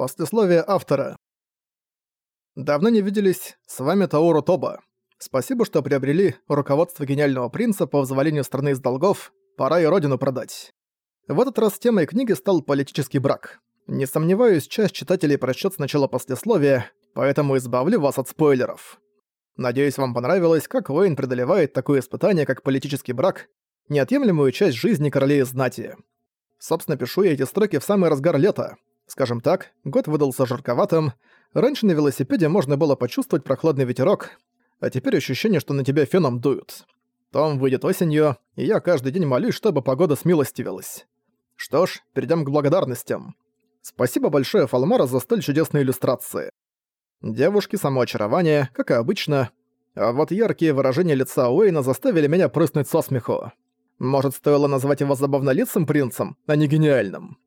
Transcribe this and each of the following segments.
Послесловие автора. Давно не виделись, с вами Тауру Тоба. Спасибо, что приобрели руководство гениального принца по вызволению страны из долгов, пора и родину продать. В этот раз темой книги стал политический брак. Не сомневаюсь, часть читателей прочтет сначала послесловие, поэтому избавлю вас от спойлеров. Надеюсь, вам понравилось, как Уэйн преодолевает такое испытание, как политический брак, неотъемлемую часть жизни королей знати. Собственно, пишу я эти строки в самый разгар лета, Скажем так, год выдался жарковатым, раньше на велосипеде можно было почувствовать прохладный ветерок, а теперь ощущение, что на тебя феном дуют. Том выйдет осенью, и я каждый день молюсь, чтобы погода смилостивилась. Что ж, перейдем к благодарностям. Спасибо большое Фалмара за столь чудесные иллюстрации. Девушки самоочарование, как и обычно, а вот яркие выражения лица Уэйна заставили меня прыснуть со смеху. Может, стоило назвать его забавнолицым принцем, а не гениальным.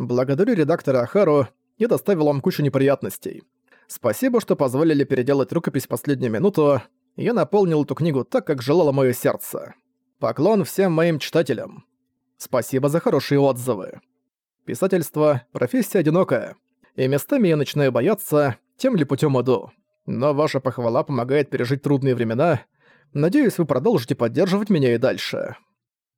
Благодарю редактора Ахару и доставил вам кучу неприятностей. Спасибо, что позволили переделать рукопись в последнюю минуту. Я наполнил эту книгу так, как желало мое сердце. Поклон всем моим читателям. Спасибо за хорошие отзывы. Писательство – профессия одинокая. И местами я начинаю бояться, тем ли путем иду. Но ваша похвала помогает пережить трудные времена. Надеюсь, вы продолжите поддерживать меня и дальше.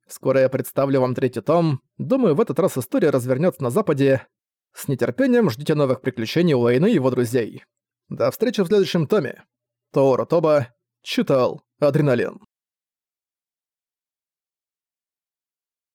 Скоро я представлю вам третий том. Думаю, в этот раз история развернется на Западе. С нетерпением ждите новых приключений Уэйна и его друзей. До встречи в следующем томе. Тоора Тоба читал Адреналин.